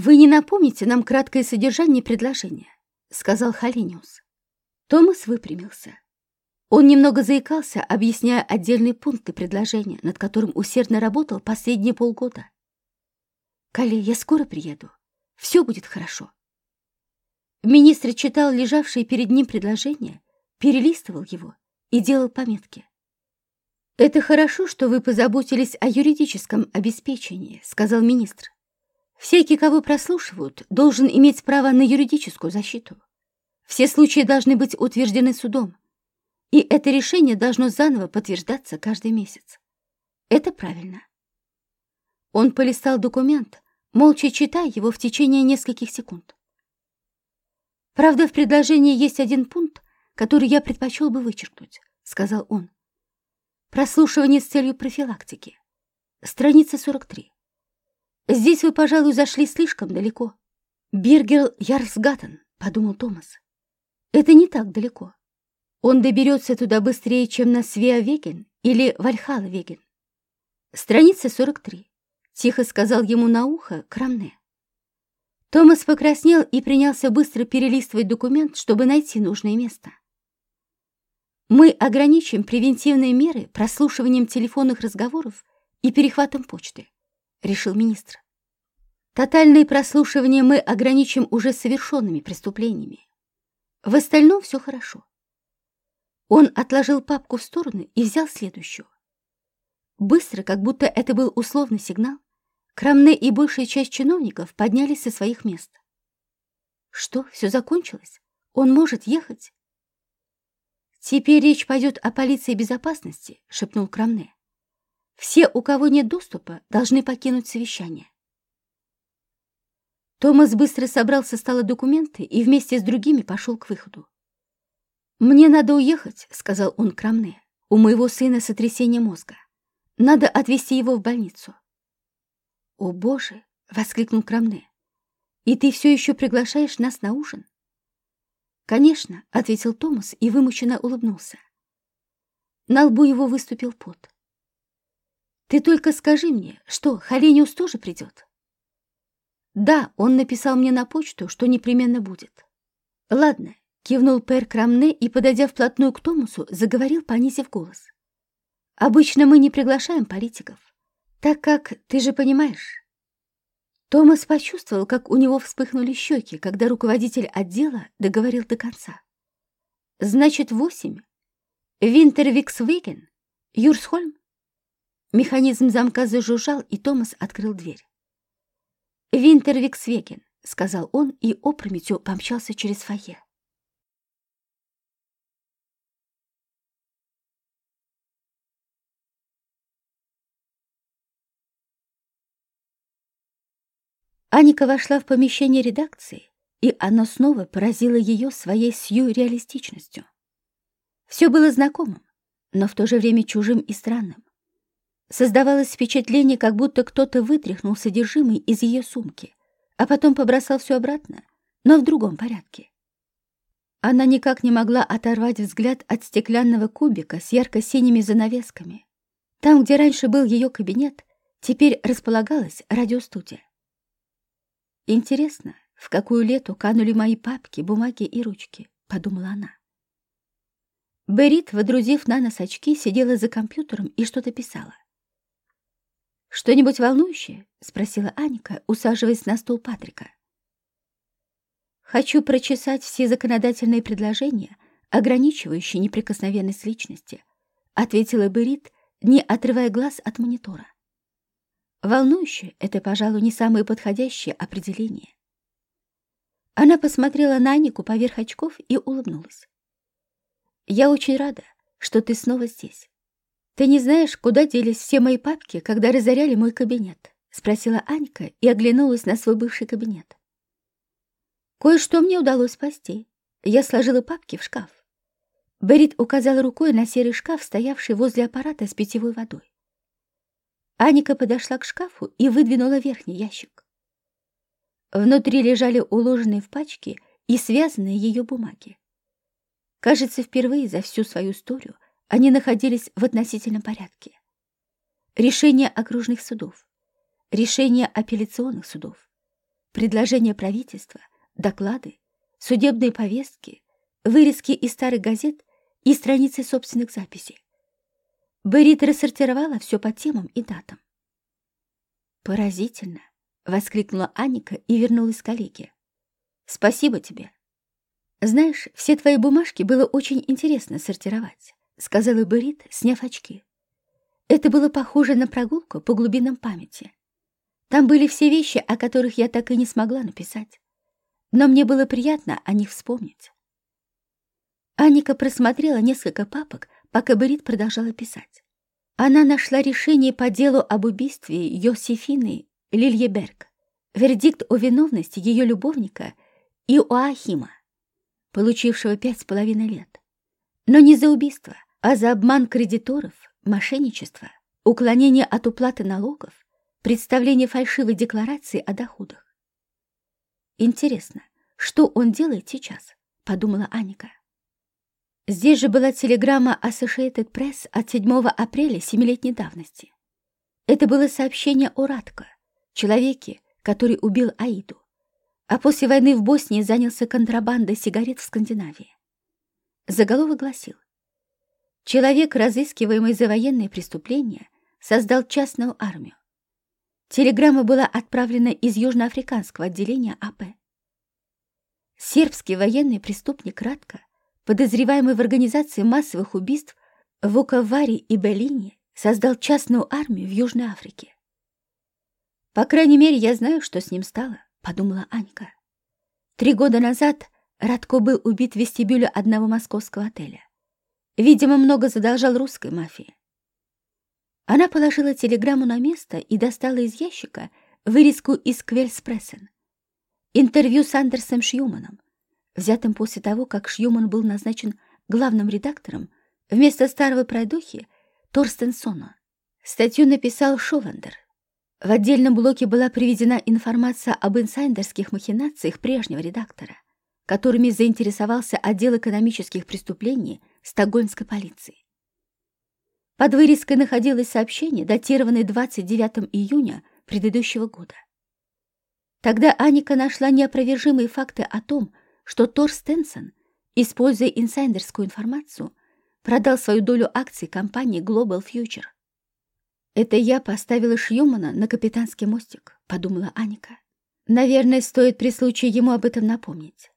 «Вы не напомните нам краткое содержание предложения», — сказал Халиниус. Томас выпрямился. Он немного заикался, объясняя отдельные пункты предложения, над которым усердно работал последние полгода. «Калли, я скоро приеду. Все будет хорошо». Министр читал лежавшее перед ним предложение, перелистывал его и делал пометки. «Это хорошо, что вы позаботились о юридическом обеспечении», — сказал министр. «Всякий, кого прослушивают, должен иметь право на юридическую защиту. Все случаи должны быть утверждены судом, и это решение должно заново подтверждаться каждый месяц. Это правильно». Он полистал документ, молча читая его в течение нескольких секунд. «Правда, в предложении есть один пункт, который я предпочел бы вычеркнуть», — сказал он. Прослушивание с целью профилактики. Страница 43. Здесь вы, пожалуй, зашли слишком далеко. Биргел Ярсгаттен, подумал Томас. Это не так далеко. Он доберется туда быстрее, чем на Свеа-Веген или Вальхала-Веген. Страница 43. Тихо сказал ему на ухо Крамне. Томас покраснел и принялся быстро перелистывать документ, чтобы найти нужное место. Мы ограничим превентивные меры прослушиванием телефонных разговоров и перехватом почты, решил министр. Тотальное прослушивание мы ограничим уже совершенными преступлениями. В остальном все хорошо. Он отложил папку в сторону и взял следующую. Быстро, как будто это был условный сигнал, Крамне и большая часть чиновников поднялись со своих мест. Что, все закончилось? Он может ехать? «Теперь речь пойдет о полиции безопасности», — шепнул Крамне. «Все, у кого нет доступа, должны покинуть совещание». Томас быстро собрал со стола документы и вместе с другими пошел к выходу. «Мне надо уехать», — сказал он Крамне. «У моего сына сотрясение мозга. Надо отвезти его в больницу». «О, Боже!» — воскликнул Крамне. «И ты все еще приглашаешь нас на ужин?» «Конечно», — ответил Томас и вымученно улыбнулся. На лбу его выступил пот. «Ты только скажи мне, что, Халениус тоже придет?» «Да, он написал мне на почту, что непременно будет». «Ладно», — кивнул Пэр Крамне и, подойдя вплотную к Томасу, заговорил, понизив голос. «Обычно мы не приглашаем политиков, так как, ты же понимаешь, Томас почувствовал, как у него вспыхнули щеки, когда руководитель отдела договорил до конца. «Значит, восемь? Винтервиксвеген? Юрсхольм?» Механизм замка зажужжал, и Томас открыл дверь. «Винтервиксвеген», — сказал он и опрометью помчался через фойе. Аника вошла в помещение редакции, и оно снова поразило ее своей сюрреалистичностью. Все было знакомым, но в то же время чужим и странным. Создавалось впечатление, как будто кто-то вытряхнул содержимое из ее сумки, а потом побросал все обратно, но в другом порядке. Она никак не могла оторвать взгляд от стеклянного кубика с ярко-синими занавесками. Там, где раньше был ее кабинет, теперь располагалась радиостудия. «Интересно, в какую лету канули мои папки, бумаги и ручки?» — подумала она. Берит, водрузив на нос очки, сидела за компьютером и что-то писала. «Что-нибудь волнующее?» — спросила Аника, усаживаясь на стул Патрика. «Хочу прочесать все законодательные предложения, ограничивающие неприкосновенность личности», — ответила Берит, не отрывая глаз от монитора. Волнующее — это, пожалуй, не самое подходящее определение. Она посмотрела на Анику поверх очков и улыбнулась. «Я очень рада, что ты снова здесь. Ты не знаешь, куда делись все мои папки, когда разоряли мой кабинет?» — спросила Анька и оглянулась на свой бывший кабинет. «Кое-что мне удалось спасти. Я сложила папки в шкаф». Берит указала рукой на серый шкаф, стоявший возле аппарата с питьевой водой. Аника подошла к шкафу и выдвинула верхний ящик. Внутри лежали уложенные в пачки и связанные ее бумаги. Кажется, впервые за всю свою историю они находились в относительном порядке. Решения окружных судов, решения апелляционных судов, предложения правительства, доклады, судебные повестки, вырезки из старых газет и страницы собственных записей. Берит рассортировала все по темам и датам. «Поразительно!» — воскликнула Аника и вернулась к коллеге. «Спасибо тебе!» «Знаешь, все твои бумажки было очень интересно сортировать», — сказала Берит, сняв очки. Это было похоже на прогулку по глубинам памяти. Там были все вещи, о которых я так и не смогла написать. Но мне было приятно о них вспомнить. Аника просмотрела несколько папок, пока Берит продолжала писать. Она нашла решение по делу об убийстве Йосифины Лильеберг, вердикт о виновности ее любовника Иоахима, получившего пять с половиной лет. Но не за убийство, а за обман кредиторов, мошенничество, уклонение от уплаты налогов, представление фальшивой декларации о доходах. «Интересно, что он делает сейчас?» — подумала Аника. Здесь же была телеграмма Associated Press от 7 апреля семилетней давности. Это было сообщение о Радко, человеке, который убил Аиду, а после войны в Боснии занялся контрабандой сигарет в Скандинавии. Заголовок гласил «Человек, разыскиваемый за военные преступления, создал частную армию. Телеграмма была отправлена из южноафриканского отделения АП. Сербский военный преступник Радко подозреваемый в организации массовых убийств в Уковаре и Беллине, создал частную армию в Южной Африке. «По крайней мере, я знаю, что с ним стало», — подумала Анька. Три года назад Радко был убит в вестибюле одного московского отеля. Видимо, много задолжал русской мафии. Она положила телеграмму на место и достала из ящика вырезку из Квельспрессен. Интервью с Андерсом Шьюманом, взятым после того, как Шьюман был назначен главным редактором вместо старого пройдохи Торстенсона. Статью написал Шовендер. В отдельном блоке была приведена информация об инсайдерских махинациях прежнего редактора, которыми заинтересовался отдел экономических преступлений стокгольмской полиции. Под вырезкой находилось сообщение, датированное 29 июня предыдущего года. Тогда Аника нашла неопровержимые факты о том, что Тор Стенсон, используя инсайдерскую информацию, продал свою долю акций компании Global Future. «Это я поставила Шьюмана на капитанский мостик», — подумала Аника. «Наверное, стоит при случае ему об этом напомнить».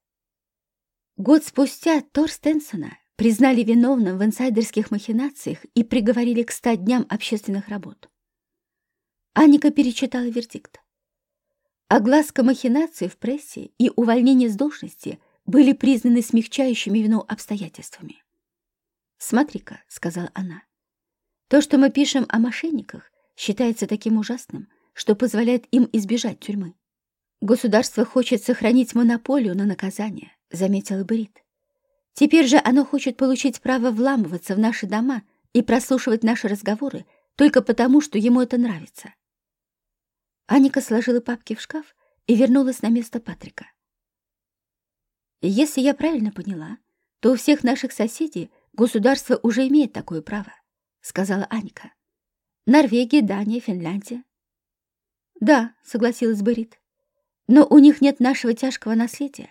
Год спустя Тор Стенсона признали виновным в инсайдерских махинациях и приговорили к ста дням общественных работ. Аника перечитала вердикт. Огласка махинаций в прессе и увольнение с должности были признаны смягчающими вину обстоятельствами. «Смотри-ка», — сказала она, — «то, что мы пишем о мошенниках, считается таким ужасным, что позволяет им избежать тюрьмы. Государство хочет сохранить монополию на наказание», — заметил Брит. «Теперь же оно хочет получить право вламываться в наши дома и прослушивать наши разговоры только потому, что ему это нравится». Аника сложила папки в шкаф и вернулась на место Патрика. «Если я правильно поняла, то у всех наших соседей государство уже имеет такое право», — сказала Аника. «Норвегия, Дания, Финляндия». «Да», — согласилась Берит, — «но у них нет нашего тяжкого наследия.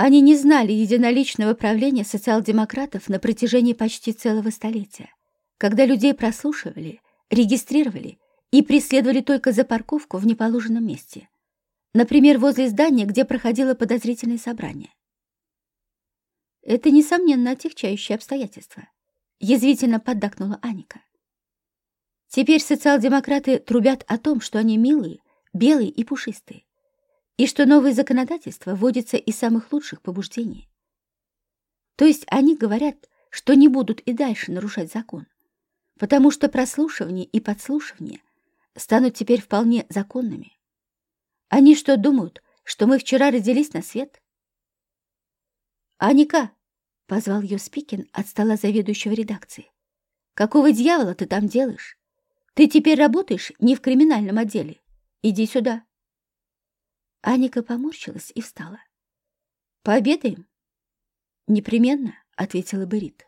Они не знали единоличного правления социал-демократов на протяжении почти целого столетия, когда людей прослушивали, регистрировали и преследовали только за парковку в неположенном месте. Например, возле здания, где проходило подозрительное собрание. Это, несомненно, отягчающее обстоятельство. Язвительно поддакнула Аника. Теперь социал-демократы трубят о том, что они милые, белые и пушистые, и что новое законодательство вводится из самых лучших побуждений. То есть они говорят, что не будут и дальше нарушать закон, потому что прослушивание и подслушивание станут теперь вполне законными. Они что, думают, что мы вчера родились на свет? «Аника!» — позвал ее Спикин от стола заведующего редакции. «Какого дьявола ты там делаешь? Ты теперь работаешь не в криминальном отделе. Иди сюда». Аника поморщилась и встала. «Пообедаем?» «Непременно», — ответила Берит.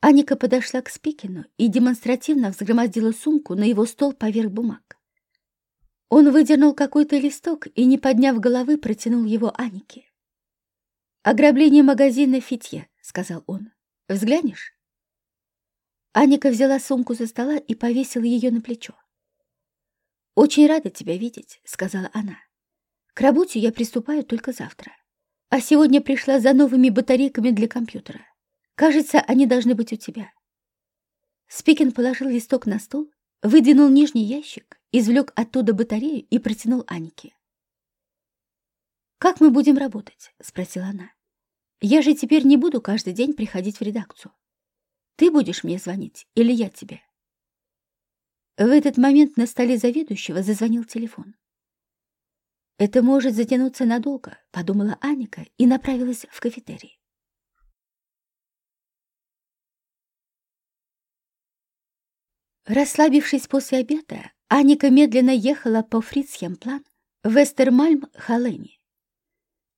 Аника подошла к Спикину и демонстративно взгромоздила сумку на его стол поверх бумаг. Он выдернул какой-то листок и, не подняв головы, протянул его Анике. «Ограбление магазина «Фитье», — сказал он. «Взглянешь?» Аника взяла сумку за стола и повесила ее на плечо. «Очень рада тебя видеть», — сказала она. «К работе я приступаю только завтра. А сегодня пришла за новыми батарейками для компьютера. Кажется, они должны быть у тебя». Спикин положил листок на стол, выдвинул нижний ящик, извлек оттуда батарею и протянул Анике. «Как мы будем работать?» — спросила она. «Я же теперь не буду каждый день приходить в редакцию. Ты будешь мне звонить или я тебе?» В этот момент на столе заведующего зазвонил телефон. «Это может затянуться надолго», — подумала Аника и направилась в кафетерий. Расслабившись после обеда, Аника медленно ехала по Фрицхемплан в Вестермальм-Халлени.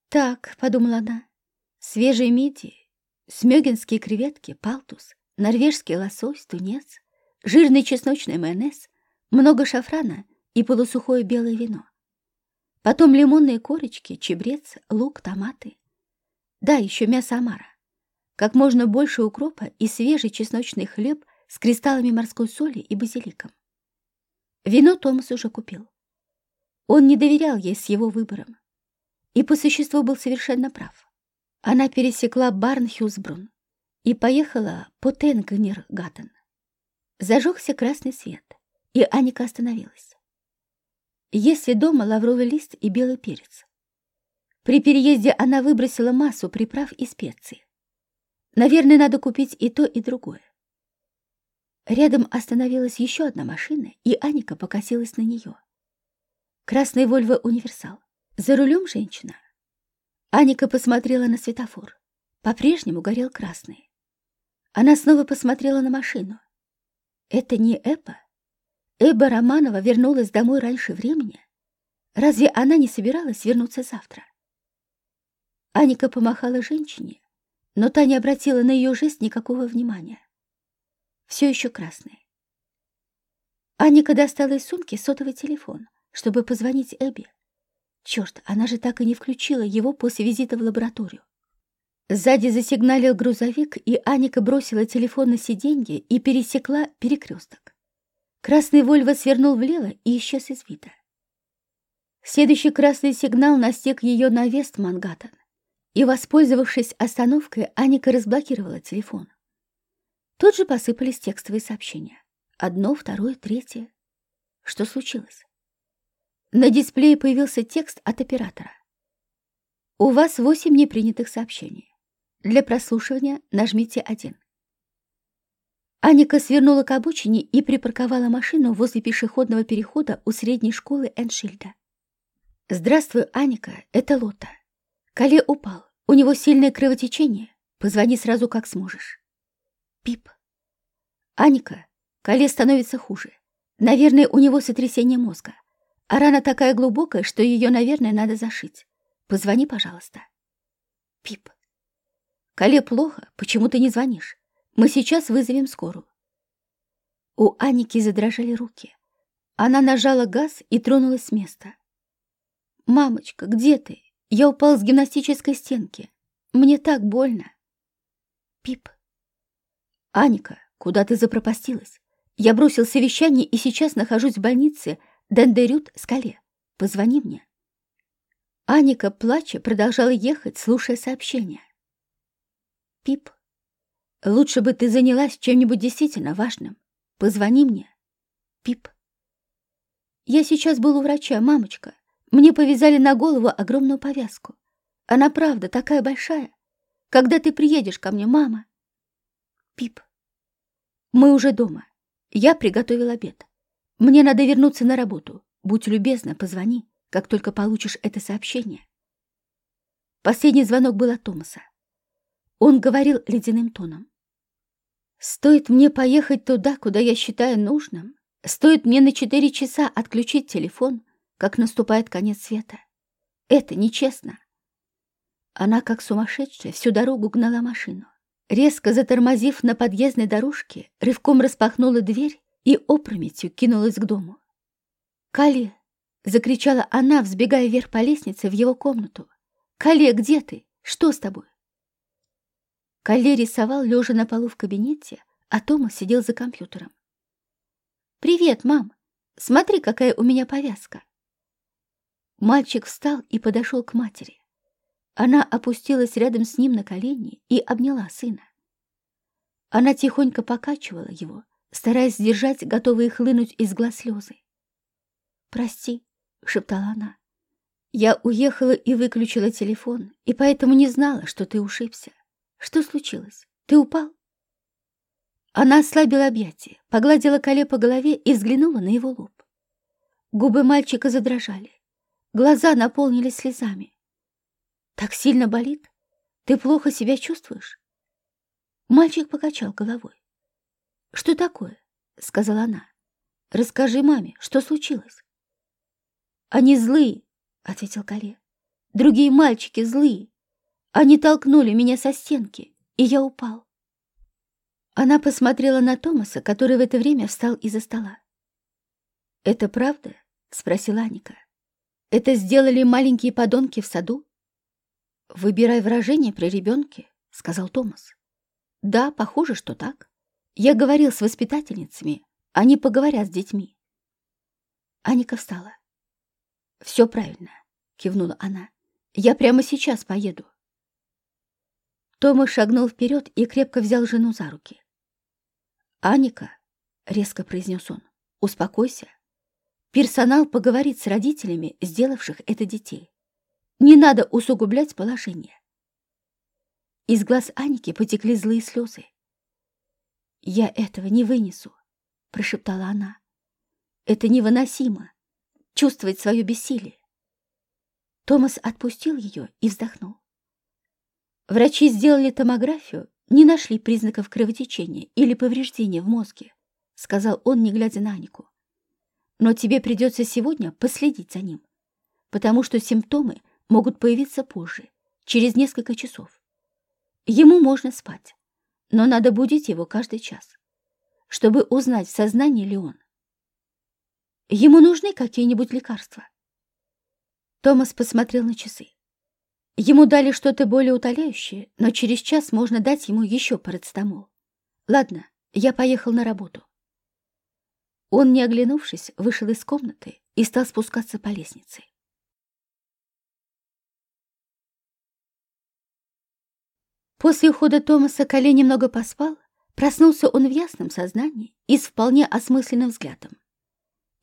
«Так», — подумала она, — «свежие мидии, смёгинские креветки, палтус, норвежский лосось, тунец, жирный чесночный майонез, много шафрана и полусухое белое вино. Потом лимонные корочки, чебрец, лук, томаты. Да, еще мясо омара. Как можно больше укропа и свежий чесночный хлеб с кристаллами морской соли и базиликом. Вино Томас уже купил. Он не доверял ей с его выбором. И по существу был совершенно прав. Она пересекла Барнхюсбрун и поехала по Тенгнер-Гаттен. Зажегся красный свет, и Аника остановилась. Если дома лавровый лист и белый перец. При переезде она выбросила массу приправ и специй. Наверное, надо купить и то, и другое. Рядом остановилась еще одна машина, и Аника покосилась на нее. Красный Вольво Универсал. За рулем женщина. Аника посмотрела на светофор. По-прежнему горел красный. Она снова посмотрела на машину. Это не Эпа? Эба Романова вернулась домой раньше времени? Разве она не собиралась вернуться завтра? Аника помахала женщине, но та не обратила на ее жест никакого внимания. Все еще красный. Аника достала из сумки сотовый телефон, чтобы позвонить Эбби. Черт, она же так и не включила его после визита в лабораторию. Сзади засигналил грузовик, и Аника бросила телефон на сиденье и пересекла перекресток. Красный Вольво свернул влево и исчез из вида. Следующий красный сигнал настиг ее на Вест-Мангаттен, и, воспользовавшись остановкой, Аника разблокировала телефон. Тут же посыпались текстовые сообщения. Одно, второе, третье. Что случилось? На дисплее появился текст от оператора. У вас восемь непринятых сообщений. Для прослушивания нажмите один. Аника свернула к обочине и припарковала машину возле пешеходного перехода у средней школы Эншильда. «Здравствуй, Аника, это Лота. Кале упал, у него сильное кровотечение. Позвони сразу, как сможешь». Пип. «Аника, Кале становится хуже. Наверное, у него сотрясение мозга. А рана такая глубокая, что ее, наверное, надо зашить. Позвони, пожалуйста». Пип. Кале плохо, почему ты не звонишь? Мы сейчас вызовем скорую. У Аники задрожали руки. Она нажала газ и тронулась с места. «Мамочка, где ты? Я упал с гимнастической стенки. Мне так больно». Пип. «Аника, куда ты запропастилась? Я бросил совещание и сейчас нахожусь в больнице Дендерют Скале. Позвони мне». Аника, плача, продолжала ехать, слушая сообщения. Пип, лучше бы ты занялась чем-нибудь действительно важным. Позвони мне. Пип. Я сейчас был у врача, мамочка. Мне повязали на голову огромную повязку. Она правда такая большая. Когда ты приедешь ко мне, мама? Пип. Мы уже дома. Я приготовил обед. Мне надо вернуться на работу. Будь любезна, позвони, как только получишь это сообщение. Последний звонок был от Томаса. Он говорил ледяным тоном. «Стоит мне поехать туда, куда я считаю нужным, стоит мне на четыре часа отключить телефон, как наступает конец света. Это нечестно». Она, как сумасшедшая, всю дорогу гнала машину. Резко затормозив на подъездной дорожке, рывком распахнула дверь и опрометью кинулась к дому. «Кали, — закричала она, взбегая вверх по лестнице в его комнату. «Кале, где ты? Что с тобой?» Кале рисовал, лежа на полу в кабинете, а Тома сидел за компьютером. «Привет, мам! Смотри, какая у меня повязка!» Мальчик встал и подошел к матери. Она опустилась рядом с ним на колени и обняла сына. Она тихонько покачивала его, стараясь сдержать готовые хлынуть из глаз слезы. «Прости», — шептала она. «Я уехала и выключила телефон, и поэтому не знала, что ты ушибся. Что случилось? Ты упал?» Она ослабила объятия, погладила Кале по голове и взглянула на его лоб. Губы мальчика задрожали. Глаза наполнились слезами. «Так сильно болит? Ты плохо себя чувствуешь?» Мальчик покачал головой. «Что такое?» — сказала она. «Расскажи маме, что случилось?» «Они злые», — ответил Кале. «Другие мальчики злые. Они толкнули меня со стенки, и я упал». Она посмотрела на Томаса, который в это время встал из-за стола. «Это правда?» — спросила Аника. «Это сделали маленькие подонки в саду?» «Выбирай выражение при ребенке», — сказал Томас. «Да, похоже, что так. Я говорил с воспитательницами, они поговорят с детьми». Аника встала. «Все правильно», — кивнула она. «Я прямо сейчас поеду». Тома шагнул вперед и крепко взял жену за руки. «Аника», — резко произнес он, — «успокойся. Персонал поговорит с родителями, сделавших это детей. Не надо усугублять положение». Из глаз Аники потекли злые слезы. «Я этого не вынесу», — прошептала она. «Это невыносимо — чувствовать свое бессилие». Томас отпустил ее и вздохнул. Врачи сделали томографию не нашли признаков кровотечения или повреждения в мозге», — сказал он, не глядя на Анику. «Но тебе придется сегодня последить за ним, потому что симптомы могут появиться позже, через несколько часов. Ему можно спать, но надо будить его каждый час, чтобы узнать, в сознании ли он. Ему нужны какие-нибудь лекарства?» Томас посмотрел на часы. Ему дали что-то более утоляющее, но через час можно дать ему еще парацетамол. Ладно, я поехал на работу. Он, не оглянувшись, вышел из комнаты и стал спускаться по лестнице. После ухода Томаса Кале немного поспал, проснулся он в ясном сознании и с вполне осмысленным взглядом.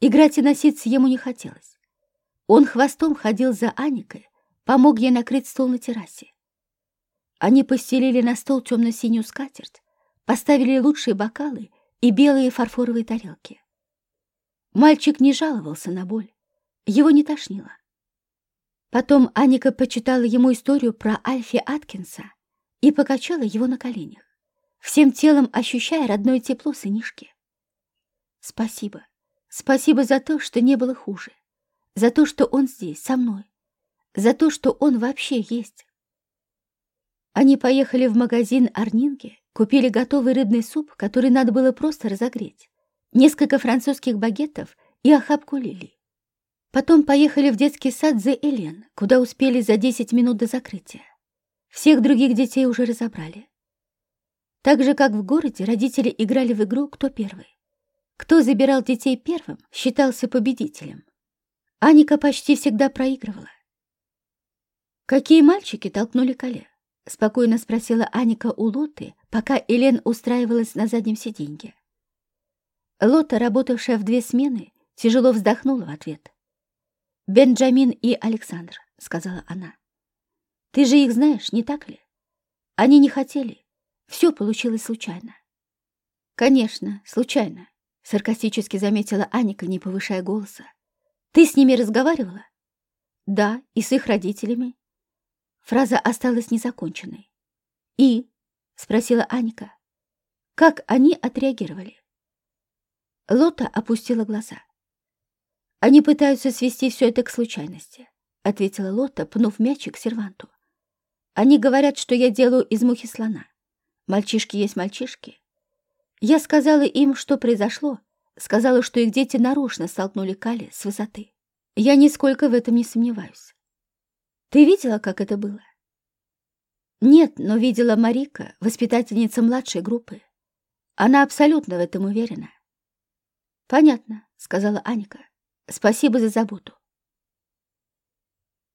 Играть и носиться ему не хотелось. Он хвостом ходил за Аникой, помог ей накрыть стол на террасе. Они постелили на стол темно-синюю скатерть, поставили лучшие бокалы и белые фарфоровые тарелки. Мальчик не жаловался на боль, его не тошнило. Потом Аника почитала ему историю про Альфи Аткинса и покачала его на коленях, всем телом ощущая родное тепло сынишки. Спасибо, спасибо за то, что не было хуже, за то, что он здесь, со мной, за то, что он вообще есть. Они поехали в магазин Арнинги, купили готовый рыбный суп, который надо было просто разогреть, несколько французских багетов и охапку лилий. Потом поехали в детский сад за Элен, куда успели за 10 минут до закрытия. Всех других детей уже разобрали. Так же, как в городе, родители играли в игру «Кто первый?». Кто забирал детей первым, считался победителем. Аника почти всегда проигрывала. «Какие мальчики толкнули Кале?» — спокойно спросила Аника у Лоты, пока Элен устраивалась на заднем сиденье. Лота, работавшая в две смены, тяжело вздохнула в ответ. «Бенджамин и Александр», — сказала она. «Ты же их знаешь, не так ли? Они не хотели. Все получилось случайно». «Конечно, случайно», — саркастически заметила Аника, не повышая голоса. «Ты с ними разговаривала?» «Да, и с их родителями. Фраза осталась незаконченной. «И?» — спросила Аника. «Как они отреагировали?» Лота опустила глаза. «Они пытаются свести все это к случайности», — ответила Лота, пнув мячик серванту. «Они говорят, что я делаю из мухи слона. Мальчишки есть мальчишки. Я сказала им, что произошло, сказала, что их дети нарочно столкнули Кали с высоты. Я нисколько в этом не сомневаюсь. Ты видела, как это было? Нет, но видела Марика, воспитательница младшей группы. Она абсолютно в этом уверена. Понятно, сказала Аника. Спасибо за заботу.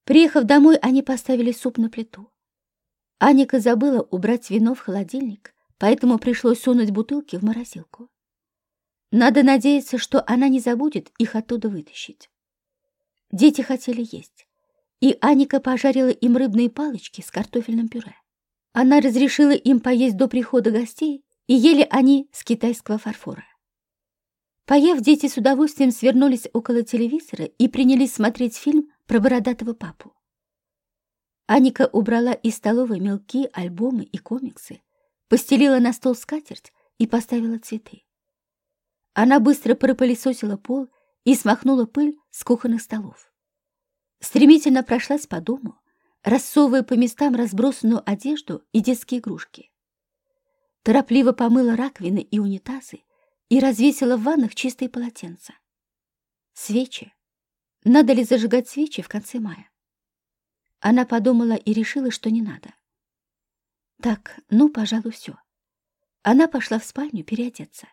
Приехав домой, они поставили суп на плиту. Аника забыла убрать вино в холодильник, поэтому пришлось сунуть бутылки в морозилку. Надо надеяться, что она не забудет их оттуда вытащить. Дети хотели есть, и Аника пожарила им рыбные палочки с картофельным пюре. Она разрешила им поесть до прихода гостей, и ели они с китайского фарфора. Поев, дети с удовольствием свернулись около телевизора и принялись смотреть фильм про бородатого папу. Аника убрала из столовой мелки, альбомы и комиксы, постелила на стол скатерть и поставила цветы. Она быстро пропылесосила пол и смахнула пыль с кухонных столов. Стремительно прошлась по дому, рассовывая по местам разбросанную одежду и детские игрушки. Торопливо помыла раковины и унитазы и развесила в ваннах чистые полотенца. Свечи. Надо ли зажигать свечи в конце мая? Она подумала и решила, что не надо. Так, ну, пожалуй, все. Она пошла в спальню переодеться.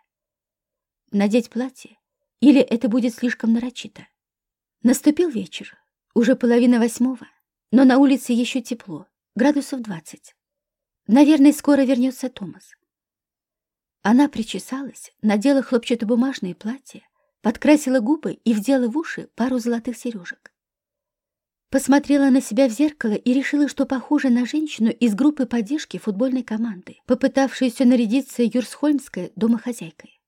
Надеть платье? Или это будет слишком нарочито? Наступил вечер, уже половина восьмого, но на улице еще тепло, градусов двадцать. Наверное, скоро вернется Томас. Она причесалась, надела хлопчатобумажное платье, подкрасила губы и вдела в уши пару золотых сережек. Посмотрела на себя в зеркало и решила, что похожа на женщину из группы поддержки футбольной команды, попытавшуюся нарядиться юрсхольмской домохозяйкой.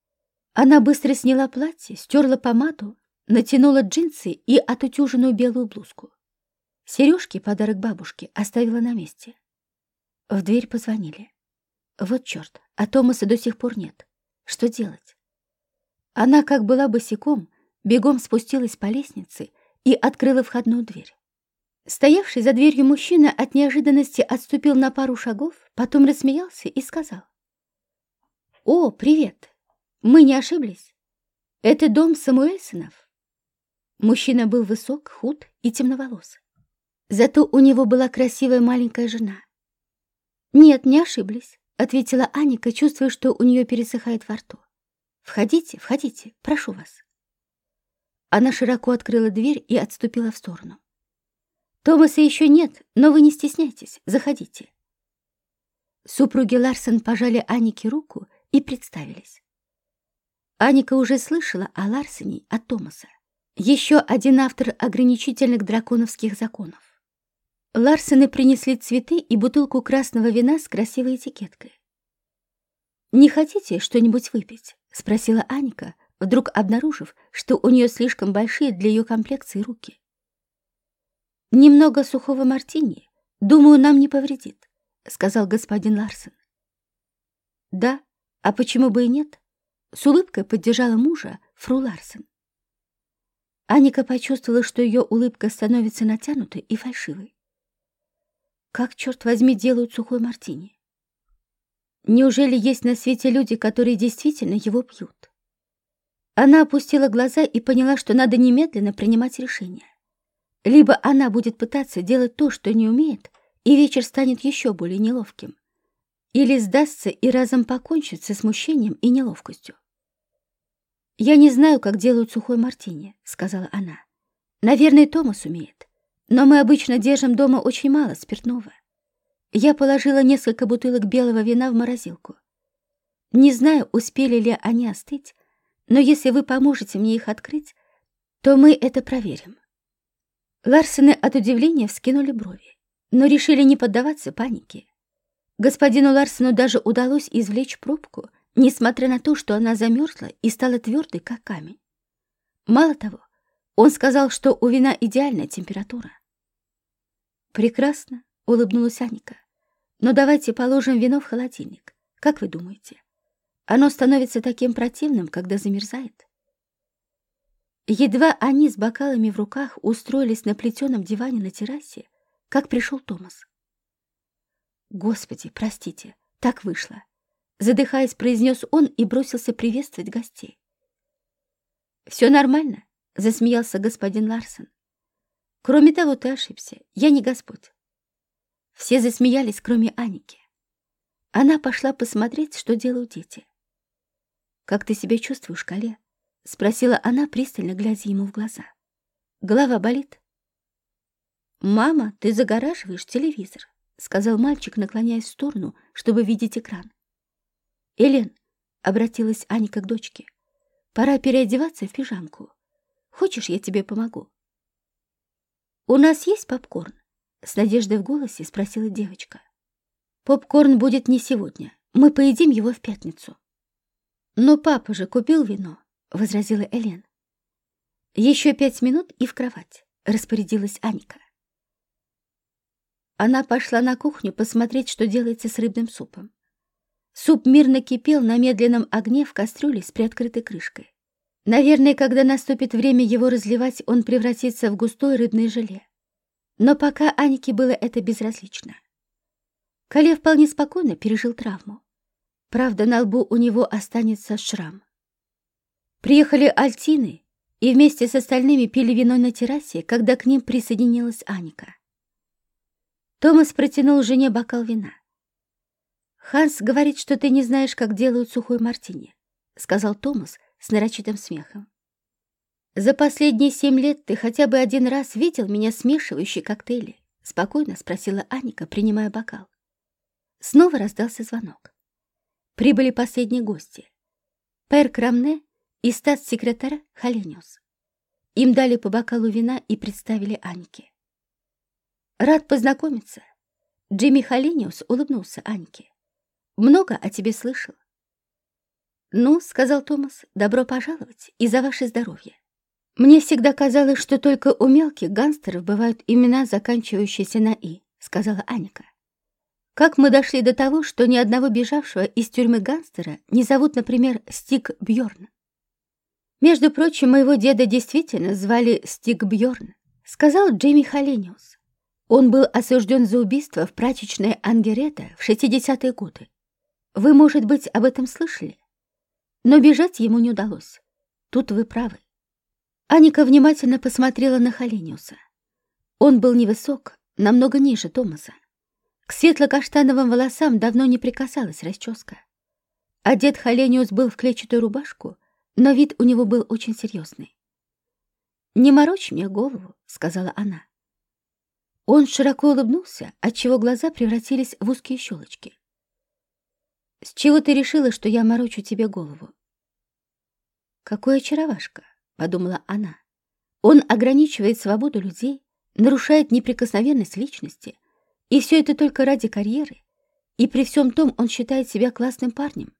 Она быстро сняла платье, стерла помаду, натянула джинсы и отутюженную белую блузку. Сережки, подарок бабушке, оставила на месте. В дверь позвонили. Вот черт, а Томаса до сих пор нет. Что делать? Она, как была босиком, бегом спустилась по лестнице и открыла входную дверь. Стоявший за дверью мужчина от неожиданности отступил на пару шагов, потом рассмеялся и сказал. «О, привет! Мы не ошиблись? Это дом Самуэльсонов?» Мужчина был высок, худ и темноволос. Зато у него была красивая маленькая жена. «Нет, не ошиблись», — ответила Аника, чувствуя, что у нее пересыхает во рту. «Входите, входите, прошу вас». Она широко открыла дверь и отступила в сторону. Томаса еще нет, но вы не стесняйтесь, заходите. Супруги Ларсон пожали Анике руку и представились. Аника уже слышала о Ларсоне от Томаса. Еще один автор ограничительных драконовских законов. Ларсены принесли цветы и бутылку красного вина с красивой этикеткой. «Не хотите что-нибудь выпить?» — спросила Аника, вдруг обнаружив, что у нее слишком большие для ее комплекции руки. «Немного сухого мартини, думаю, нам не повредит», — сказал господин Ларсен. «Да, а почему бы и нет?» — с улыбкой поддержала мужа фру Ларсен. Аника почувствовала, что ее улыбка становится натянутой и фальшивой. Как, черт возьми, делают сухой мартини? Неужели есть на свете люди, которые действительно его пьют? Она опустила глаза и поняла, что надо немедленно принимать решение. Либо она будет пытаться делать то, что не умеет, и вечер станет еще более неловким. Или сдастся и разом покончит со смущением и неловкостью. «Я не знаю, как делают сухой мартини», — сказала она. «Наверное, Томас умеет. Но мы обычно держим дома очень мало спиртного. Я положила несколько бутылок белого вина в морозилку. Не знаю, успели ли они остыть, но если вы поможете мне их открыть, то мы это проверим. Ларсены от удивления вскинули брови, но решили не поддаваться панике. Господину Ларсену даже удалось извлечь пробку, несмотря на то, что она замерзла и стала твердой, как камень. Мало того, он сказал, что у вина идеальная температура. «Прекрасно», — улыбнулась Аника. «Но давайте положим вино в холодильник. Как вы думаете? Оно становится таким противным, когда замерзает?» Едва они с бокалами в руках устроились на плетеном диване на террасе, как пришел Томас. «Господи, простите, так вышло!» Задыхаясь, произнес он и бросился приветствовать гостей. «Все нормально, — засмеялся господин Ларсон. «Кроме того, ты ошибся. Я не Господь». Все засмеялись, кроме Аники. Она пошла посмотреть, что делают дети. «Как ты себя чувствуешь, Кале?» — спросила она, пристально глядя ему в глаза. «Голова болит?» «Мама, ты загораживаешь телевизор», — сказал мальчик, наклоняясь в сторону, чтобы видеть экран. «Элен», — обратилась Аника к дочке, — «пора переодеваться в пижамку. Хочешь, я тебе помогу?» «У нас есть попкорн?» — с надеждой в голосе спросила девочка. «Попкорн будет не сегодня. Мы поедим его в пятницу». «Но папа же купил вино», — возразила Элен. «Еще пять минут и в кровать», — распорядилась Аника. Она пошла на кухню посмотреть, что делается с рыбным супом. Суп мирно кипел на медленном огне в кастрюле с приоткрытой крышкой. Наверное, когда наступит время его разливать, он превратится в густое рыбное желе. Но пока Анике было это безразлично. Кале вполне спокойно пережил травму. Правда, на лбу у него останется шрам. Приехали альтины и вместе с остальными пили вино на террасе, когда к ним присоединилась Аника. Томас протянул жене бокал вина. «Ханс говорит, что ты не знаешь, как делают сухой мартини», — сказал Томас с нарочитым смехом. «За последние семь лет ты хотя бы один раз видел меня смешивающий коктейли?» — спокойно спросила Аника, принимая бокал. Снова раздался звонок. Прибыли последние гости. Пэр Крамне и статс-секретарь Халениус. Им дали по бокалу вина и представили Анике. «Рад познакомиться». Джимми Халиниус улыбнулся Аньке. «Много о тебе слышал». «Ну, — сказал Томас, — добро пожаловать и за ваше здоровье. Мне всегда казалось, что только у мелких гангстеров бывают имена, заканчивающиеся на «и», — сказала Аника. Как мы дошли до того, что ни одного бежавшего из тюрьмы гангстера не зовут, например, Стик Бьорн? Между прочим, моего деда действительно звали Стик Бьорн, сказал Джимми Халиниус. Он был осужден за убийство в прачечной Ангерета в 60-е годы. Вы, может быть, об этом слышали? Но бежать ему не удалось. Тут вы правы. Аника внимательно посмотрела на Халениуса. Он был невысок, намного ниже Томаса. К светло-каштановым волосам давно не прикасалась расческа. Одет Халениус был в клетчатую рубашку, но вид у него был очень серьезный. «Не морочь мне голову», — сказала она. Он широко улыбнулся, отчего глаза превратились в узкие щелочки. «С чего ты решила, что я морочу тебе голову?» «Какой очаровашка!» — подумала она. «Он ограничивает свободу людей, нарушает неприкосновенность личности, и все это только ради карьеры, и при всем том он считает себя классным парнем».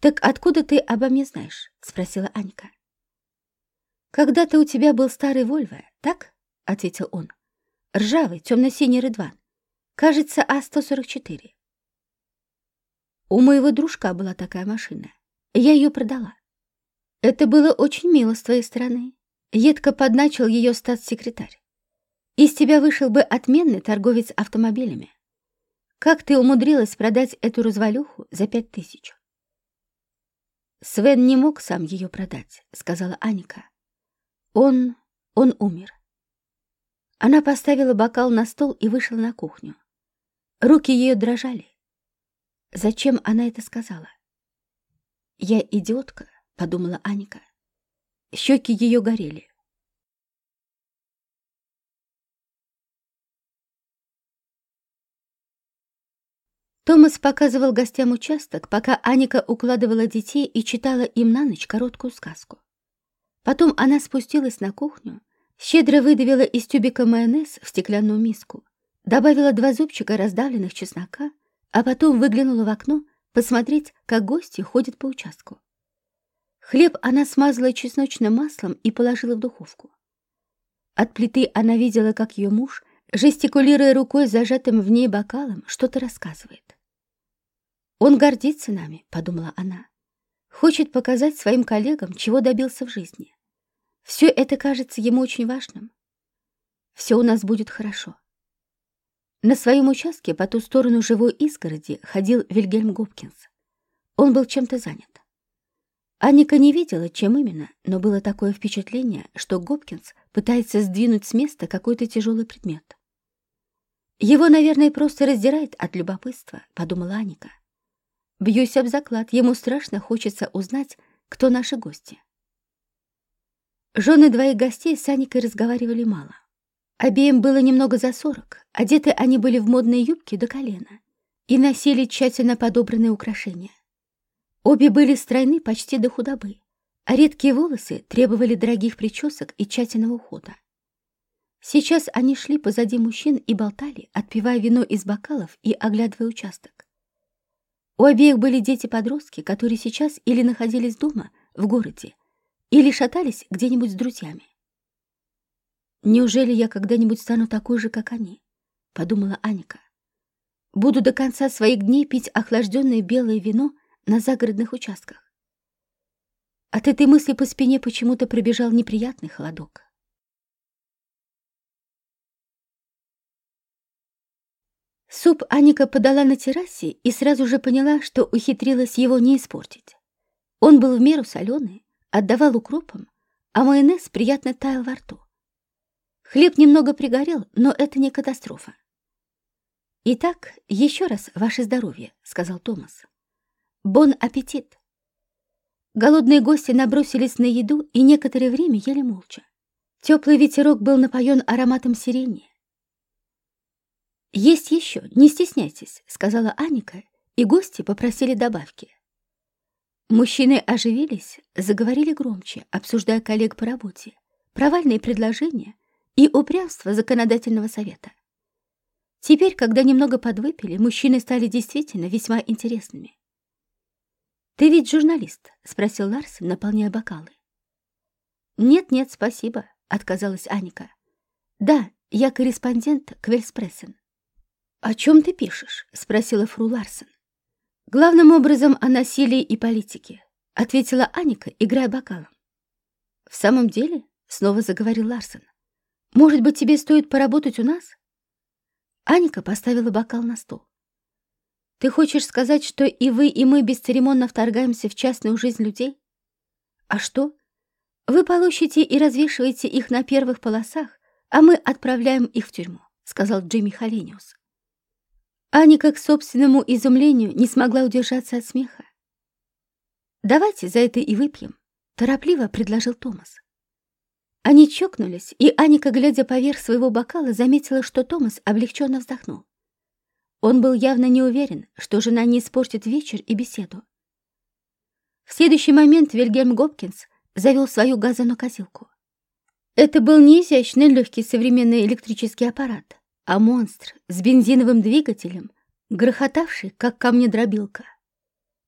«Так откуда ты обо мне знаешь?» — спросила Анька. «Когда-то у тебя был старый Вольво, так?» — ответил он. «Ржавый, темно-синий Рыдван. Кажется, А-144». У моего дружка была такая машина. Я ее продала. Это было очень мило с твоей стороны. Едко подначил ее статс-секретарь. Из тебя вышел бы отменный торговец автомобилями. Как ты умудрилась продать эту развалюху за пять тысяч? Свен не мог сам ее продать, сказала Аника. Он... он умер. Она поставила бокал на стол и вышла на кухню. Руки ее дрожали. Зачем она это сказала? «Я идиотка», — подумала Аника. Щеки ее горели. Томас показывал гостям участок, пока Аника укладывала детей и читала им на ночь короткую сказку. Потом она спустилась на кухню Щедро выдавила из тюбика майонез в стеклянную миску, добавила два зубчика раздавленных чеснока, а потом выглянула в окно посмотреть, как гости ходят по участку. Хлеб она смазала чесночным маслом и положила в духовку. От плиты она видела, как ее муж, жестикулируя рукой зажатым в ней бокалом, что-то рассказывает. «Он гордится нами», — подумала она. «Хочет показать своим коллегам, чего добился в жизни. Все это кажется ему очень важным. Все у нас будет хорошо. На своем участке по ту сторону живой изгороди ходил Вильгельм Гопкинс. Он был чем-то занят. Аника не видела, чем именно, но было такое впечатление, что Гопкинс пытается сдвинуть с места какой-то тяжелый предмет. «Его, наверное, просто раздирает от любопытства», — подумала Аника. «Бьюсь об заклад, ему страшно хочется узнать, кто наши гости». Жены двоих гостей с Аникой разговаривали мало. Обеим было немного за сорок, одеты они были в модные юбки до колена и носили тщательно подобранные украшения. Обе были стройны почти до худобы, а редкие волосы требовали дорогих причесок и тщательного ухода. Сейчас они шли позади мужчин и болтали, отпивая вино из бокалов и оглядывая участок. У обеих были дети-подростки, которые сейчас или находились дома, в городе, или шатались где-нибудь с друзьями. «Неужели я когда-нибудь стану такой же, как они?» — подумала Аника. «Буду до конца своих дней пить охлажденное белое вино на загородных участках. От этой мысли по спине почему-то пробежал неприятный холодок. Суп Аника подала на террасе и сразу же поняла, что ухитрилась его не испортить. Он был в меру соленый, отдавал укропом, а майонез приятно таял во рту. Хлеб немного пригорел, но это не катастрофа. «Итак, еще раз ваше здоровье», — сказал Томас. Бон аппетит!» Голодные гости набросились на еду и некоторое время ели молча. Теплый ветерок был напоен ароматом сирени. «Есть еще, не стесняйтесь», — сказала Аника, и гости попросили добавки. Мужчины оживились, заговорили громче, обсуждая коллег по работе, провальные предложения и упрямство законодательного совета. Теперь, когда немного подвыпили, мужчины стали действительно весьма интересными. «Ты ведь журналист?» — спросил Ларс, наполняя бокалы. «Нет-нет, спасибо», — отказалась Аника. «Да, я корреспондент Квельспрессен». «О чем ты пишешь?» — спросила фру Ларсен. «Главным образом о насилии и политике», — ответила Аника, играя бокалом. «В самом деле?» — снова заговорил Ларсен. «Может быть, тебе стоит поработать у нас?» Аника поставила бокал на стол. Ты хочешь сказать, что и вы, и мы бесцеремонно вторгаемся в частную жизнь людей? А что? Вы получите и развешиваете их на первых полосах, а мы отправляем их в тюрьму, сказал Джимми Холениус. Аника к собственному изумлению не смогла удержаться от смеха. «Давайте за это и выпьем», — торопливо предложил Томас. Они чокнулись, и Аника, глядя поверх своего бокала, заметила, что Томас облегченно вздохнул. Он был явно не уверен, что жена не испортит вечер и беседу. В следующий момент Вильгельм Гопкинс завел свою газонокосилку. Это был не изящный легкий современный электрический аппарат, а монстр с бензиновым двигателем, грохотавший, как камнедробилка.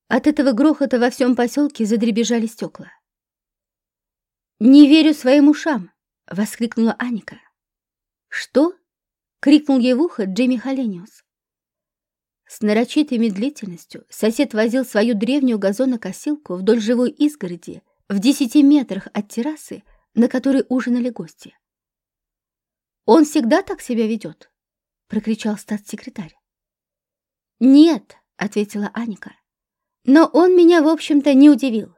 От этого грохота во всем поселке задребежали стекла. «Не верю своим ушам!» — воскликнула Аника. «Что?» — крикнул ей в ухо Джимми Холениус. С нарочитой медлительностью сосед возил свою древнюю газонокосилку вдоль живой изгороди в десяти метрах от террасы, на которой ужинали гости. «Он всегда так себя ведет?» — прокричал статс-секретарь. «Нет», — ответила Аника, — «но он меня, в общем-то, не удивил».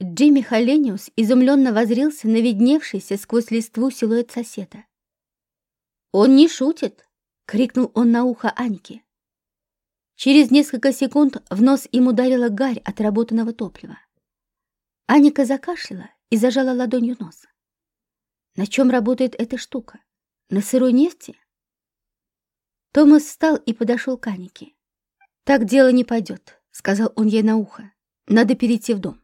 Джимми Холлениус изумленно возрился на видневшийся сквозь листву силуэт соседа. «Он не шутит!» — крикнул он на ухо Анике. Через несколько секунд в нос им ударила гарь отработанного топлива. Аника закашляла и зажала ладонью нос. На чем работает эта штука? На сырой нефти? Томас встал и подошел к Анике. «Так дело не пойдет», — сказал он ей на ухо. «Надо перейти в дом».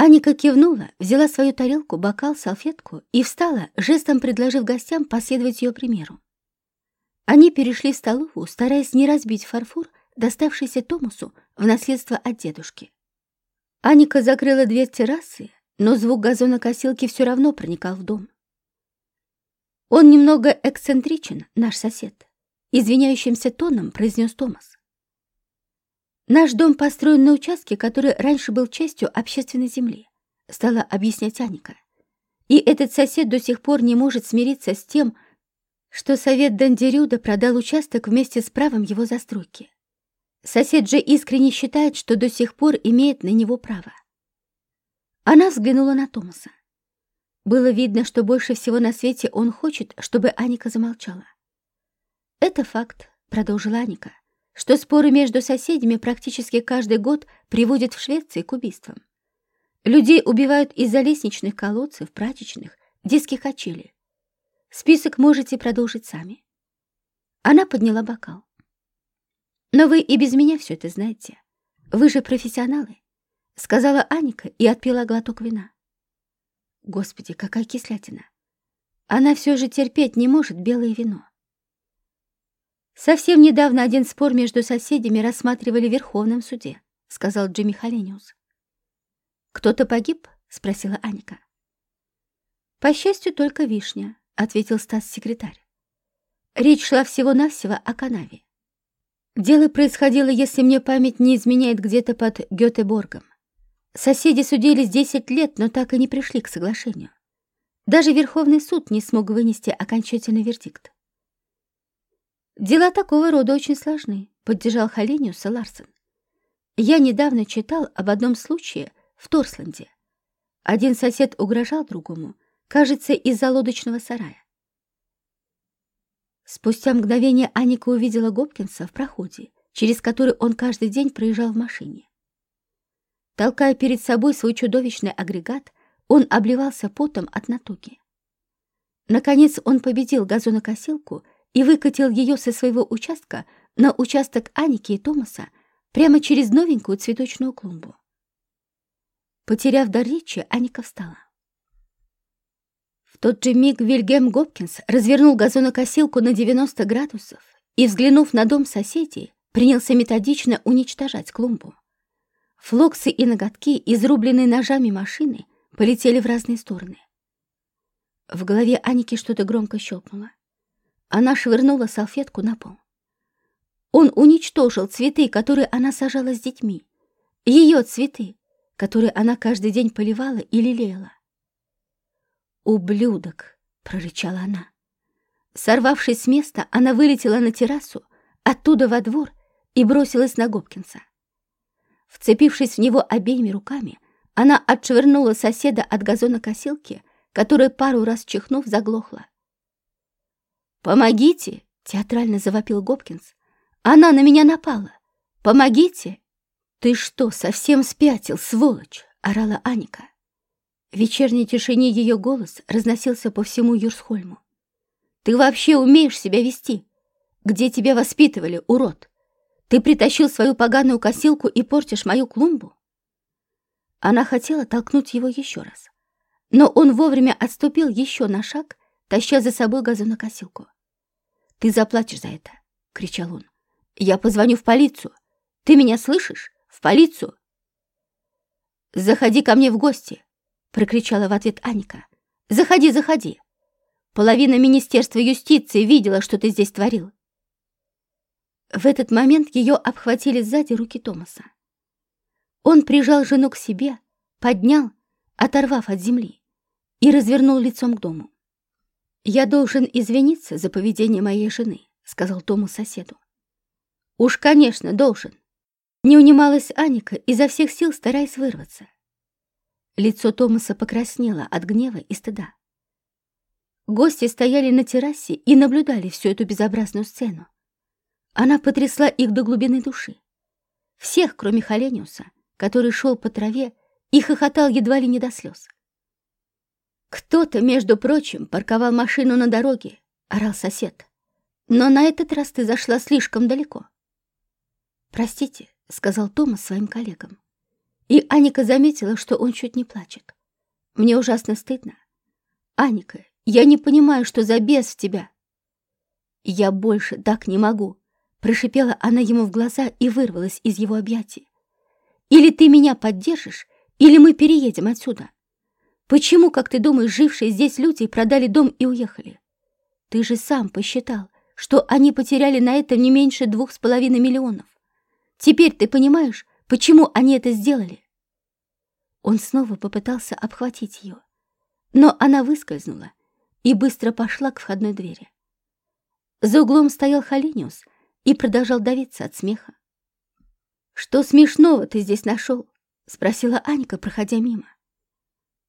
Аника кивнула, взяла свою тарелку, бокал, салфетку и встала, жестом предложив гостям последовать ее примеру. Они перешли в столовую, стараясь не разбить фарфор, доставшийся Томасу в наследство от дедушки. Аника закрыла дверь террасы, но звук газонокосилки все равно проникал в дом. «Он немного эксцентричен, наш сосед», — извиняющимся тоном произнес Томас. «Наш дом построен на участке, который раньше был частью общественной земли», — стала объяснять Аника. «И этот сосед до сих пор не может смириться с тем, что совет Дандерюда продал участок вместе с правом его застройки. Сосед же искренне считает, что до сих пор имеет на него право. Она взглянула на Томаса. Было видно, что больше всего на свете он хочет, чтобы Аника замолчала. «Это факт», — продолжила Аника, «что споры между соседями практически каждый год приводят в Швеции к убийствам. Людей убивают из-за лестничных колодцев, прачечных, детских качелей. Список можете продолжить сами». Она подняла бокал. «Но вы и без меня все это знаете. Вы же профессионалы», — сказала Аника и отпила глоток вина. Господи, какая кислятина! Она все же терпеть не может белое вино. Совсем недавно один спор между соседями рассматривали в Верховном суде, сказал Джимми Халениус. Кто-то погиб? спросила Аника. По счастью, только вишня, ответил Стас-секретарь. Речь шла всего-навсего о канаве. Дело происходило, если мне память не изменяет, где-то под Гетеборгом. Соседи судились 10 лет, но так и не пришли к соглашению. Даже Верховный суд не смог вынести окончательный вердикт. «Дела такого рода очень сложны», — поддержал Халениуса Ларсен. «Я недавно читал об одном случае в Торсланде. Один сосед угрожал другому, кажется, из-за лодочного сарая. Спустя мгновение Аника увидела Гопкинса в проходе, через который он каждый день проезжал в машине. Толкая перед собой свой чудовищный агрегат, он обливался потом от натуги. Наконец он победил газонокосилку и выкатил ее со своего участка на участок Аники и Томаса прямо через новенькую цветочную клумбу. Потеряв дар речи, Аника встала. В тот же миг Вильгельм Гопкинс развернул газонокосилку на 90 градусов и, взглянув на дом соседей, принялся методично уничтожать клумбу. Флоксы и ноготки, изрубленные ножами машины, полетели в разные стороны. В голове Аники что-то громко щелкнуло. Она швырнула салфетку на пол. Он уничтожил цветы, которые она сажала с детьми. Ее цветы, которые она каждый день поливала и лелеяла. «Ублюдок!» — прорычала она. Сорвавшись с места, она вылетела на террасу, оттуда во двор и бросилась на Гопкинса. Вцепившись в него обеими руками, она отшвырнула соседа от газонокосилки, которая пару раз чихнув заглохла. «Помогите!» — театрально завопил Гопкинс. «Она на меня напала! Помогите!» «Ты что, совсем спятил, сволочь?» — орала Аника. В вечерней тишине ее голос разносился по всему Юрсхольму. «Ты вообще умеешь себя вести? Где тебя воспитывали, урод? Ты притащил свою поганую косилку и портишь мою клумбу?» Она хотела толкнуть его еще раз, но он вовремя отступил еще на шаг таща за собой газонокосилку. «Ты заплатишь за это!» — кричал он. «Я позвоню в полицию! Ты меня слышишь? В полицию!» «Заходи ко мне в гости!» — прокричала в ответ Аника. «Заходи, заходи! Половина Министерства юстиции видела, что ты здесь творил!» В этот момент ее обхватили сзади руки Томаса. Он прижал жену к себе, поднял, оторвав от земли, и развернул лицом к дому. «Я должен извиниться за поведение моей жены», — сказал Тому соседу. «Уж, конечно, должен». Не унималась Аника, изо всех сил стараясь вырваться. Лицо Томаса покраснело от гнева и стыда. Гости стояли на террасе и наблюдали всю эту безобразную сцену. Она потрясла их до глубины души. Всех, кроме Халениуса, который шел по траве и хохотал едва ли не до слез. «Кто-то, между прочим, парковал машину на дороге», — орал сосед. «Но на этот раз ты зашла слишком далеко». «Простите», — сказал Томас своим коллегам. И Аника заметила, что он чуть не плачет. «Мне ужасно стыдно. Аника, я не понимаю, что за бес в тебя». «Я больше так не могу», — прошипела она ему в глаза и вырвалась из его объятий. «Или ты меня поддержишь, или мы переедем отсюда». Почему, как ты думаешь, жившие здесь люди продали дом и уехали? Ты же сам посчитал, что они потеряли на это не меньше двух с половиной миллионов. Теперь ты понимаешь, почему они это сделали?» Он снова попытался обхватить ее, но она выскользнула и быстро пошла к входной двери. За углом стоял Халиниус и продолжал давиться от смеха. «Что смешного ты здесь нашел?» — спросила Анька, проходя мимо.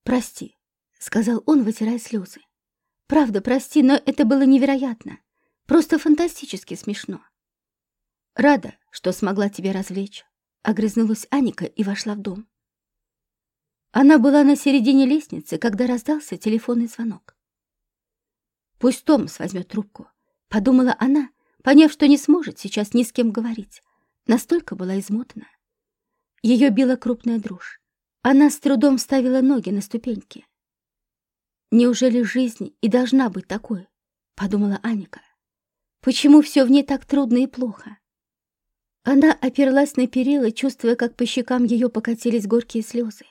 «Прости», — сказал он, вытирая слезы. «Правда, прости, но это было невероятно. Просто фантастически смешно». «Рада, что смогла тебя развлечь», — огрызнулась Аника и вошла в дом. Она была на середине лестницы, когда раздался телефонный звонок. «Пусть Томас возьмет трубку», — подумала она, поняв, что не сможет сейчас ни с кем говорить. Настолько была измотана. Ее била крупная дрожь. Она с трудом ставила ноги на ступеньки. «Неужели жизнь и должна быть такой?» — подумала Аника. «Почему все в ней так трудно и плохо?» Она оперлась на перила, чувствуя, как по щекам ее покатились горькие слезы.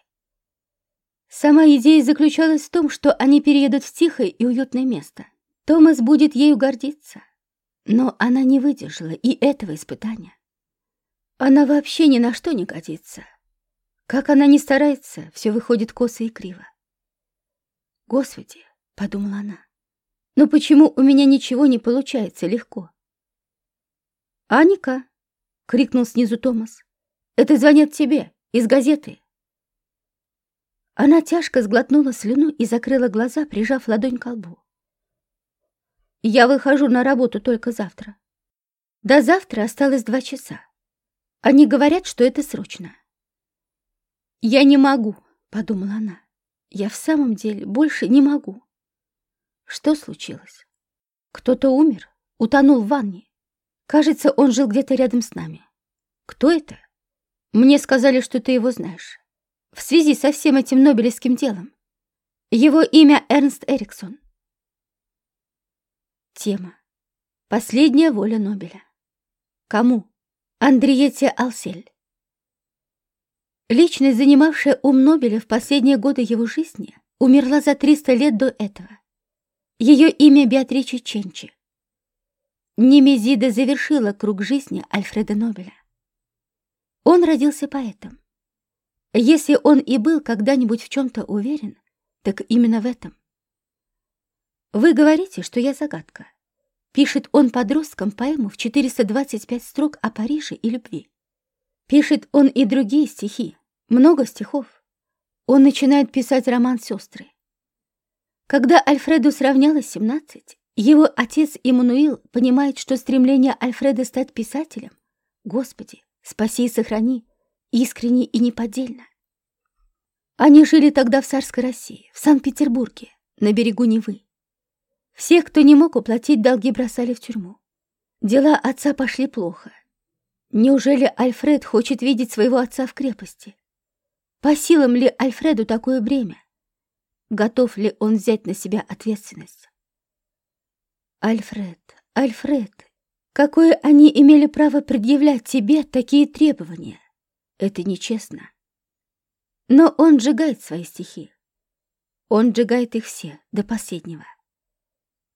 Сама идея заключалась в том, что они переедут в тихое и уютное место. Томас будет ею гордиться. Но она не выдержала и этого испытания. Она вообще ни на что не годится. Как она не старается, все выходит косо и криво. «Господи!» — подумала она. «Но почему у меня ничего не получается легко?» «Аника!» — крикнул снизу Томас. «Это звонят тебе, из газеты!» Она тяжко сглотнула слюну и закрыла глаза, прижав ладонь к лбу. «Я выхожу на работу только завтра. До завтра осталось два часа. Они говорят, что это срочно. «Я не могу», — подумала она. «Я в самом деле больше не могу». Что случилось? Кто-то умер, утонул в ванне. Кажется, он жил где-то рядом с нами. Кто это? Мне сказали, что ты его знаешь. В связи со всем этим Нобелевским делом. Его имя Эрнст Эриксон. Тема. Последняя воля Нобеля. Кому? Андриете Алсель. Личность, занимавшая ум Нобеля в последние годы его жизни, умерла за 300 лет до этого. Ее имя Беатриче Ченчи. Немезида завершила круг жизни Альфреда Нобеля. Он родился поэтом. Если он и был когда-нибудь в чем-то уверен, так именно в этом. Вы говорите, что я загадка. Пишет он подросткам поэму в 425 строк о Париже и любви. Пишет он и другие стихи, много стихов. Он начинает писать роман «Сестры». Когда Альфреду сравнялось 17, его отец Иммануил понимает, что стремление Альфреда стать писателем «Господи, спаси и сохрани» искренне и неподдельно. Они жили тогда в царской России, в Санкт-Петербурге, на берегу Невы. Всех, кто не мог уплатить долги, бросали в тюрьму. Дела отца пошли плохо. Неужели Альфред хочет видеть своего отца в крепости? По силам ли Альфреду такое бремя? Готов ли он взять на себя ответственность? Альфред, Альфред, какое они имели право предъявлять тебе такие требования? Это нечестно. Но он сжигает свои стихи. Он сжигает их все, до последнего.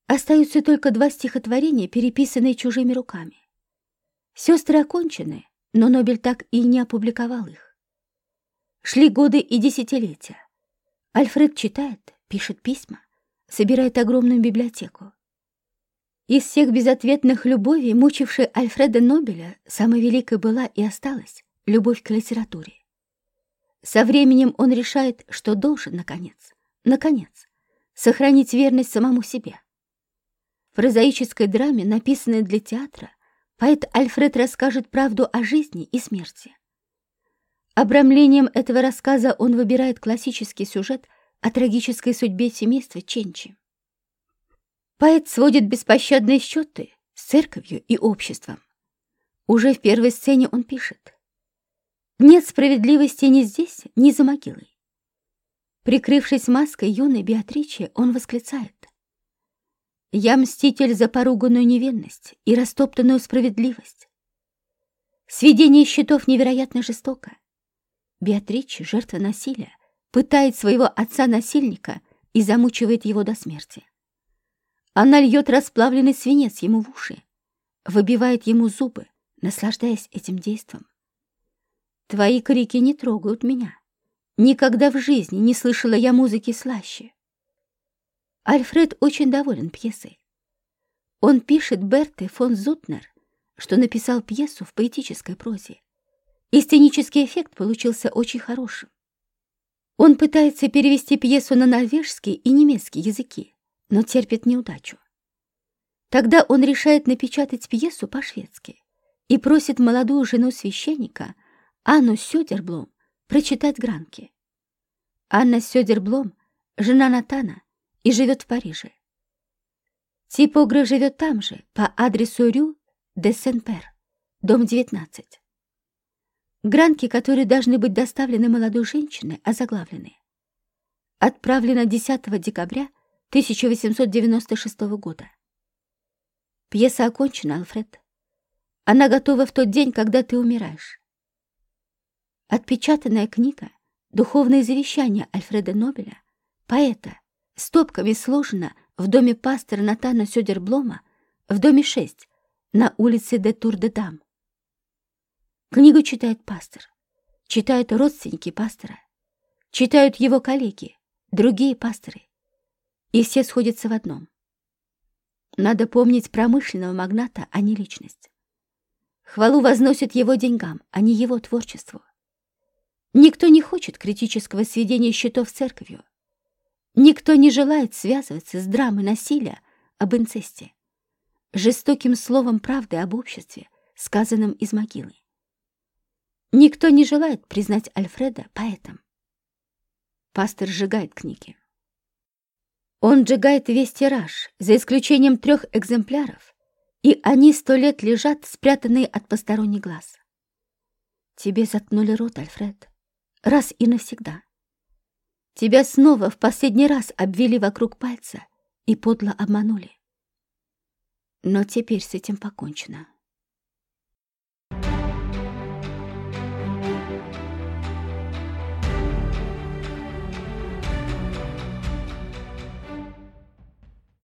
Остаются только два стихотворения, переписанные чужими руками. Сестры окончены, но Нобель так и не опубликовал их. Шли годы и десятилетия. Альфред читает, пишет письма, собирает огромную библиотеку. Из всех безответных любовей, мучившей Альфреда Нобеля, самой великой была и осталась любовь к литературе. Со временем он решает, что должен, наконец, наконец, сохранить верность самому себе. В прозаической драме, написанной для театра, поэт Альфред расскажет правду о жизни и смерти. Обрамлением этого рассказа он выбирает классический сюжет о трагической судьбе семейства Ченчи. Поэт сводит беспощадные счеты с церковью и обществом. Уже в первой сцене он пишет «Нет справедливости ни здесь, ни за могилой». Прикрывшись маской юной Беатричи, он восклицает я мститель за поруганную невинность и растоптанную справедливость. Сведение счетов невероятно жестоко. Беатрича, жертва насилия, пытает своего отца-насильника и замучивает его до смерти. Она льет расплавленный свинец ему в уши, выбивает ему зубы, наслаждаясь этим действом. Твои крики не трогают меня. Никогда в жизни не слышала я музыки слаще. Альфред очень доволен пьесой. Он пишет Берте фон Зутнер, что написал пьесу в поэтической прозе, и сценический эффект получился очень хорошим. Он пытается перевести пьесу на норвежский и немецкий языки, но терпит неудачу. Тогда он решает напечатать пьесу по-шведски и просит молодую жену священника Анну Сёдерблом прочитать гранки. Анна Сёдерблом — жена Натана и живет в Париже. Типограф живет там же, по адресу Рю де Сен-Пер, дом 19. Гранки, которые должны быть доставлены молодой женщине, озаглавлены. Отправлено 10 декабря 1896 года. Пьеса окончена, Алфред. Она готова в тот день, когда ты умираешь. Отпечатанная книга «Духовные завещания Альфреда Нобеля», поэта, стопками сложена в доме пастора Натана Сёдерблома в доме 6 на улице де Тур-де-Дам. Книгу читает пастор, читают родственники пастора, читают его коллеги, другие пасторы. И все сходятся в одном. Надо помнить промышленного магната, а не личность. Хвалу возносят его деньгам, а не его творчеству. Никто не хочет критического сведения счетов с церковью. Никто не желает связываться с драмой насилия об инцесте, жестоким словом правды об обществе, сказанным из могилы. Никто не желает признать Альфреда поэтом. Пастор сжигает книги. Он сжигает весь тираж, за исключением трех экземпляров, и они сто лет лежат, спрятанные от посторонних глаз. Тебе заткнули рот, Альфред, раз и навсегда. Тебя снова в последний раз обвели вокруг пальца и подло обманули. Но теперь с этим покончено.